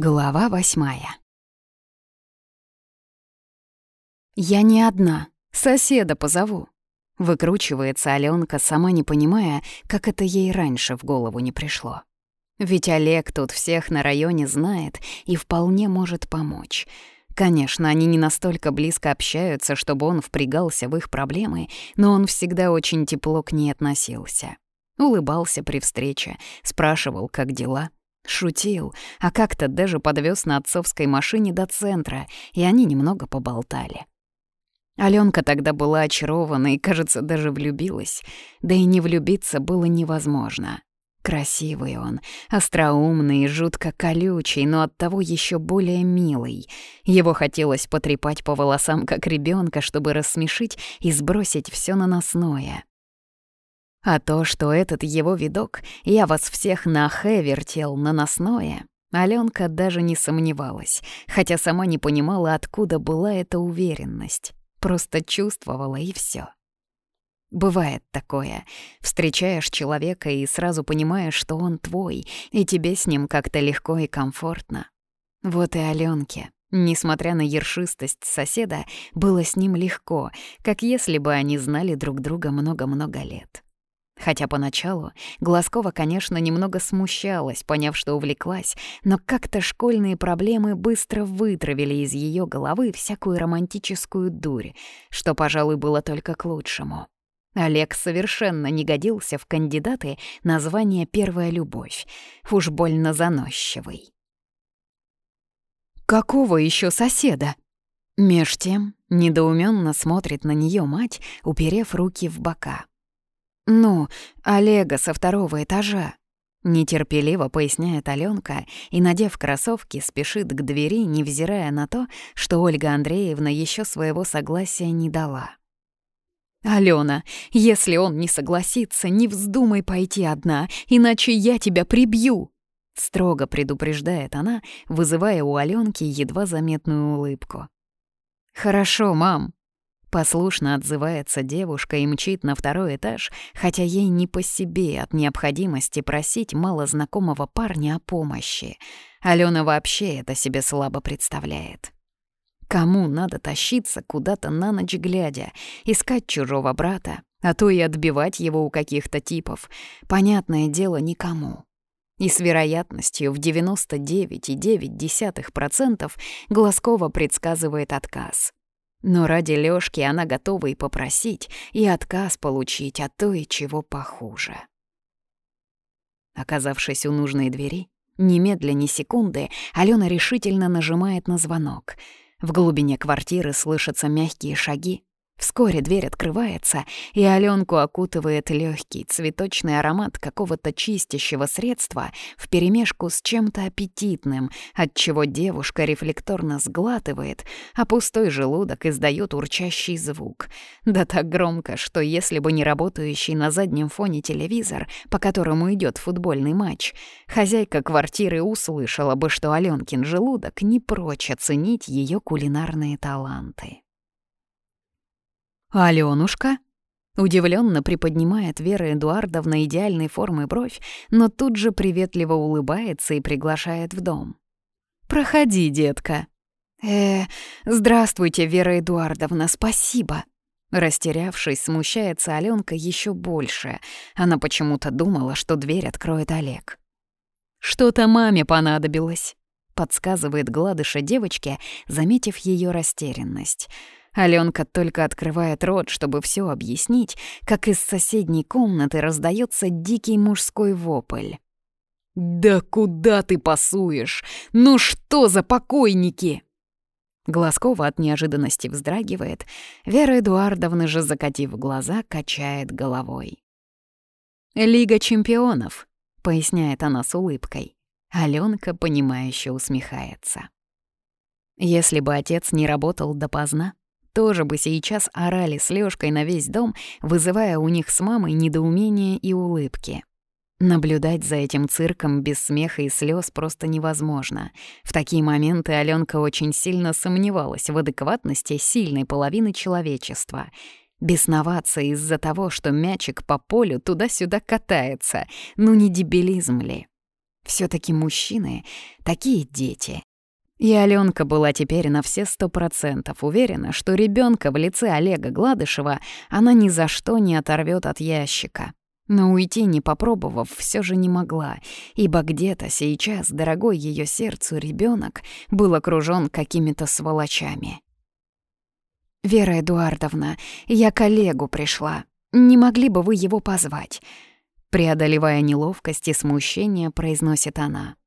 Глава восьмая. «Я не одна, соседа позову», — выкручивается Алёнка, сама не понимая, как это ей раньше в голову не пришло. Ведь Олег тут всех на районе знает и вполне может помочь. Конечно, они не настолько близко общаются, чтобы он впрягался в их проблемы, но он всегда очень тепло к ней относился. Улыбался при встрече, спрашивал, как дела — Шутил, а как-то даже подвез на отцовской машине до центра, и они немного поболтали. Алёнка тогда была очарована и, кажется, даже влюбилась. Да и не влюбиться было невозможно. Красивый он, остроумный и жутко колючий, но оттого еще более милый. Его хотелось потрепать по волосам, как ребенка, чтобы рассмешить и сбросить все наносное. А то, что этот его видок «я вас всех на хэ вертел наносное», Алёнка даже не сомневалась, хотя сама не понимала, откуда была эта уверенность. Просто чувствовала и всё. Бывает такое. Встречаешь человека и сразу понимаешь, что он твой, и тебе с ним как-то легко и комфортно. Вот и Алёнке, несмотря на ершистость соседа, было с ним легко, как если бы они знали друг друга много-много лет. Хотя поначалу Глазкова, конечно, немного смущалась, поняв, что увлеклась, но как-то школьные проблемы быстро вытравили из ее головы всякую романтическую дурь, что, пожалуй, было только к лучшему. Олег совершенно не годился в кандидаты на звание «Первая любовь», уж больно заносчивый. «Какого еще соседа?» Меж тем недоуменно смотрит на нее мать, уперев руки в бока. «Ну, Олега со второго этажа», — нетерпеливо поясняет Алёнка и, надев кроссовки, спешит к двери, невзирая на то, что Ольга Андреевна еще своего согласия не дала. «Алена, если он не согласится, не вздумай пойти одна, иначе я тебя прибью!» Строго предупреждает она, вызывая у Алёнки едва заметную улыбку. «Хорошо, мам», Послушно отзывается девушка и мчит на второй этаж, хотя ей не по себе от необходимости просить малознакомого парня о помощи. Алена вообще это себе слабо представляет. Кому надо тащиться куда-то на ночь глядя, искать чужого брата, а то и отбивать его у каких-то типов? Понятное дело, никому. И с вероятностью в 99,9% Глазкова предсказывает отказ — но ради Лёшки она готова и попросить, и отказ получить, а то и чего похуже. Оказавшись у нужной двери, немедля ни секунды, Алена решительно нажимает на звонок. В глубине квартиры слышатся мягкие шаги, Вскоре дверь открывается, и Аленку окутывает легкий цветочный аромат какого-то чистящего средства вперемешку с чем-то аппетитным, от чего девушка рефлекторно сглатывает, а пустой желудок издает урчащий звук. Да так громко, что если бы не работающий на заднем фоне телевизор, по которому идет футбольный матч, хозяйка квартиры услышала бы, что Аленкин желудок не прочь оценить ее кулинарные таланты. «Алёнушка?» Удивленно приподнимает Вера Эдуардовна идеальной формы бровь, но тут же приветливо улыбается и приглашает в дом. «Проходи, детка». «Э, здравствуйте, Вера Эдуардовна, спасибо». Растерявшись, смущается Алёнка еще больше. Она почему-то думала, что дверь откроет Олег. «Что-то маме понадобилось», — подсказывает гладыша девочке, заметив ее растерянность. Аленка только открывает рот, чтобы все объяснить, как из соседней комнаты раздается дикий мужской вопль. «Да куда ты пасуешь? Ну что за покойники?» Глазкова от неожиданности вздрагивает, Вера Эдуардовна же, закатив глаза, качает головой. «Лига чемпионов», — поясняет она с улыбкой. Аленка, понимающе усмехается. Если бы отец не работал допоздна, тоже бы сейчас орали с Лёшкой на весь дом, вызывая у них с мамой недоумение и улыбки. Наблюдать за этим цирком без смеха и слез просто невозможно. В такие моменты Алёнка очень сильно сомневалась в адекватности сильной половины человечества. Бесноваться из-за того, что мячик по полю туда-сюда катается, ну не дебилизм ли? все таки мужчины — такие дети. И Аленка была теперь на все сто процентов уверена, что ребенка в лице Олега Гладышева она ни за что не оторвет от ящика. Но уйти, не попробовав, все же не могла, ибо где-то сейчас дорогой ее сердцу ребенок был окружен какими-то сволочами. «Вера Эдуардовна, я к Олегу пришла. Не могли бы вы его позвать?» Преодолевая неловкость и смущение, произносит она.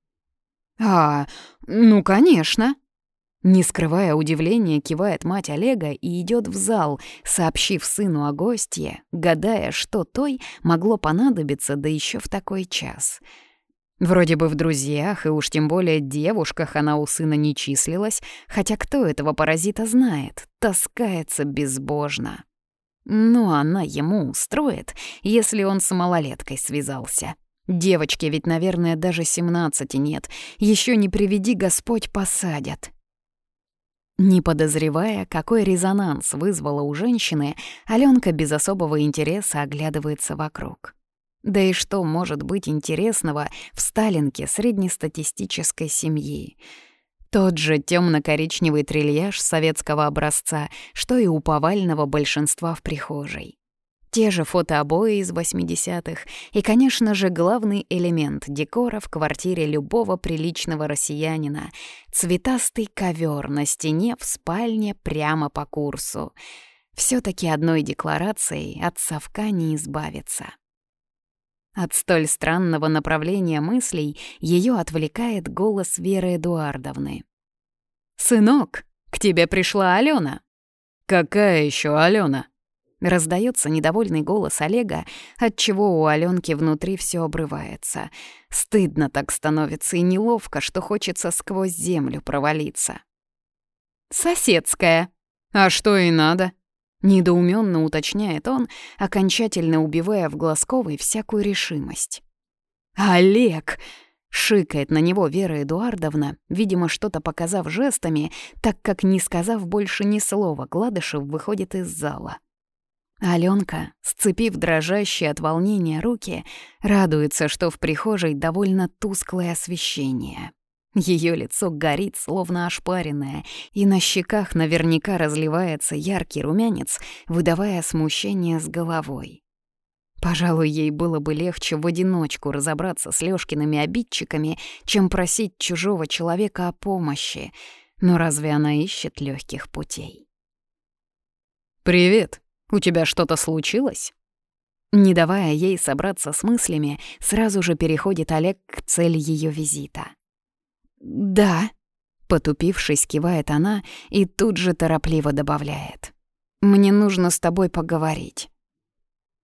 «А, ну, конечно!» Не скрывая удивления, кивает мать Олега и идет в зал, сообщив сыну о гостье, гадая, что той могло понадобиться, да еще в такой час. Вроде бы в друзьях, и уж тем более девушках она у сына не числилась, хотя кто этого паразита знает, таскается безбожно. Но она ему устроит, если он с малолеткой связался. Девочке ведь, наверное, даже семнадцати нет, еще не приведи Господь посадят. Не подозревая, какой резонанс вызвала у женщины, Аленка без особого интереса оглядывается вокруг. Да и что может быть интересного в Сталинке среднестатистической семьи? Тот же темно-коричневый трильяж советского образца, что и у повального большинства в прихожей. Те же фотообои из 80-х и, конечно же, главный элемент декора в квартире любого приличного россиянина — цветастый ковер на стене в спальне прямо по курсу. все таки одной декларацией от совка не избавиться. От столь странного направления мыслей ее отвлекает голос Веры Эдуардовны. «Сынок, к тебе пришла Алена. «Какая еще Алена? Раздается недовольный голос Олега, отчего у Аленки внутри все обрывается. Стыдно так становится и неловко, что хочется сквозь землю провалиться. «Соседская». «А что и надо?» Недоуменно уточняет он, окончательно убивая в Глазковой всякую решимость. «Олег!» — шикает на него Вера Эдуардовна, видимо, что-то показав жестами, так как, не сказав больше ни слова, Гладышев выходит из зала. Аленка, сцепив дрожащие от волнения руки, радуется, что в прихожей довольно тусклое освещение. Ее лицо горит, словно ошпаренное, и на щеках наверняка разливается яркий румянец, выдавая смущение с головой. Пожалуй, ей было бы легче в одиночку разобраться с Лёшкиными обидчиками, чем просить чужого человека о помощи. Но разве она ищет легких путей? «Привет!» У тебя что-то случилось?» Не давая ей собраться с мыслями, сразу же переходит Олег к цели ее визита. «Да», — потупившись, кивает она и тут же торопливо добавляет. «Мне нужно с тобой поговорить».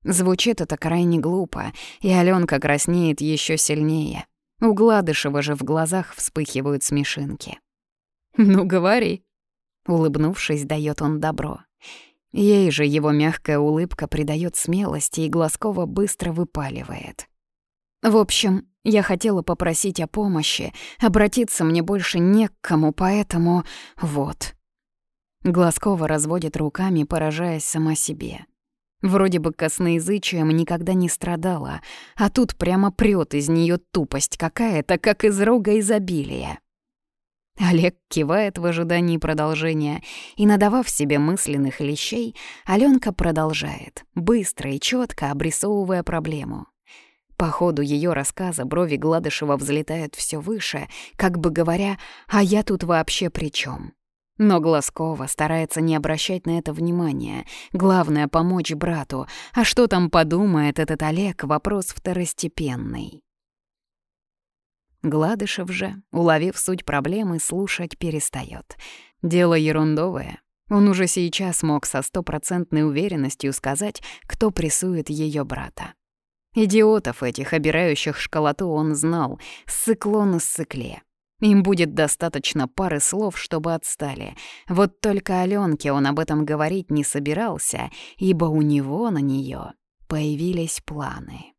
Звучит это крайне глупо, и Алёнка краснеет еще сильнее. У Гладышева же в глазах вспыхивают смешинки. «Ну, говори», — улыбнувшись, дает он добро. Ей же его мягкая улыбка придает смелости, и Глазкова быстро выпаливает. В общем, я хотела попросить о помощи, обратиться мне больше не к кому, поэтому вот. Глазкова разводит руками, поражаясь сама себе. Вроде бы косноязычием никогда не страдала, а тут прямо прёт из неё тупость какая-то, как из рога изобилия. Олег кивает в ожидании продолжения, и, надавав себе мысленных лещей, Аленка продолжает, быстро и четко обрисовывая проблему. По ходу ее рассказа брови Гладышева взлетают все выше, как бы говоря, «А я тут вообще при чем? Но Глазкова старается не обращать на это внимания. Главное — помочь брату. А что там подумает этот Олег — вопрос второстепенный. Гладышев же, уловив суть проблемы, слушать перестает. Дело ерундовое. Он уже сейчас мог со стопроцентной уверенностью сказать, кто прессует ее брата. Идиотов этих, обирающих школоту, он знал, ссыкло на ссыкле. Им будет достаточно пары слов, чтобы отстали. Вот только Аленке он об этом говорить не собирался, ибо у него на нее появились планы.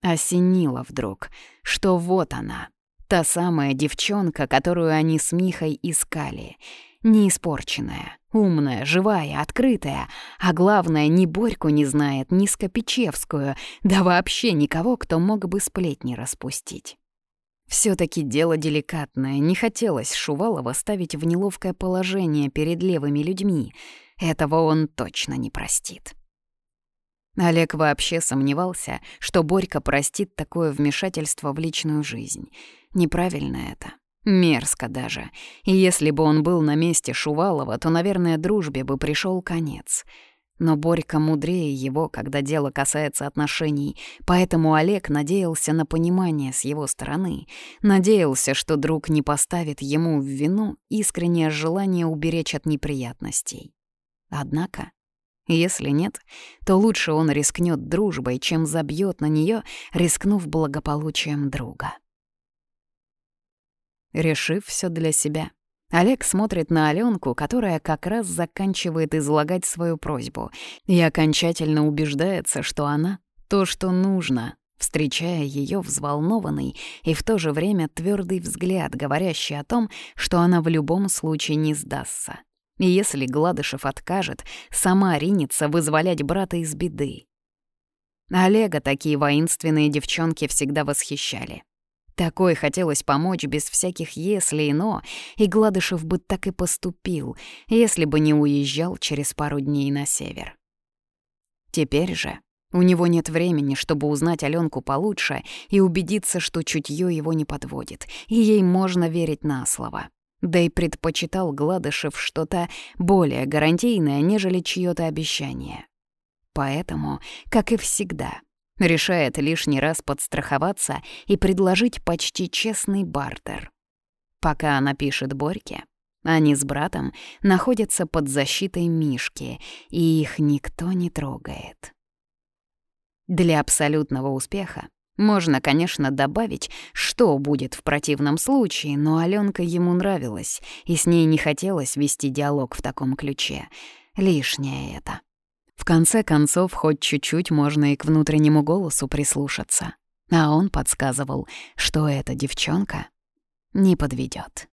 Осенило вдруг, что вот она, та самая девчонка, которую они с Михой искали. Не испорченная, умная, живая, открытая, а главное, ни Борьку не знает, ни Скопичевскую, да вообще никого, кто мог бы сплетни распустить. все таки дело деликатное, не хотелось Шувалова ставить в неловкое положение перед левыми людьми. Этого он точно не простит. Олег вообще сомневался, что Борька простит такое вмешательство в личную жизнь. Неправильно это. Мерзко даже. И если бы он был на месте Шувалова, то, наверное, дружбе бы пришел конец. Но Борька мудрее его, когда дело касается отношений, поэтому Олег надеялся на понимание с его стороны, надеялся, что друг не поставит ему в вину искреннее желание уберечь от неприятностей. Однако если нет, то лучше он рискнет дружбой, чем забьет на нее, рискнув благополучием друга. Решив все для себя, Олег смотрит на Аленку, которая как раз заканчивает излагать свою просьбу, и окончательно убеждается, что она — то, что нужно, встречая ее взволнованный и в то же время твердый взгляд, говорящий о том, что она в любом случае не сдастся. И если Гладышев откажет, сама ринется вызволять брата из беды. Олега такие воинственные девчонки всегда восхищали. Такой хотелось помочь без всяких «если» и «но», и Гладышев бы так и поступил, если бы не уезжал через пару дней на север. Теперь же у него нет времени, чтобы узнать Аленку получше и убедиться, что чутье его не подводит, и ей можно верить на слово. Да и предпочитал Гладышев что-то более гарантийное, нежели чьё-то обещание. Поэтому, как и всегда, решает лишний раз подстраховаться и предложить почти честный бартер. Пока она пишет Борьке, они с братом находятся под защитой Мишки, и их никто не трогает. Для абсолютного успеха можно, конечно, добавить, что будет в противном случае, но Алёнка ему нравилась, и с ней не хотелось вести диалог в таком ключе. Лишнее это. В конце концов, хоть чуть-чуть можно и к внутреннему голосу прислушаться. А он подсказывал, что эта девчонка не подведет.